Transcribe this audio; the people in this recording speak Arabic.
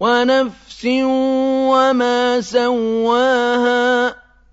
وَنَفْسٍ وَمَا سَوَّاهَا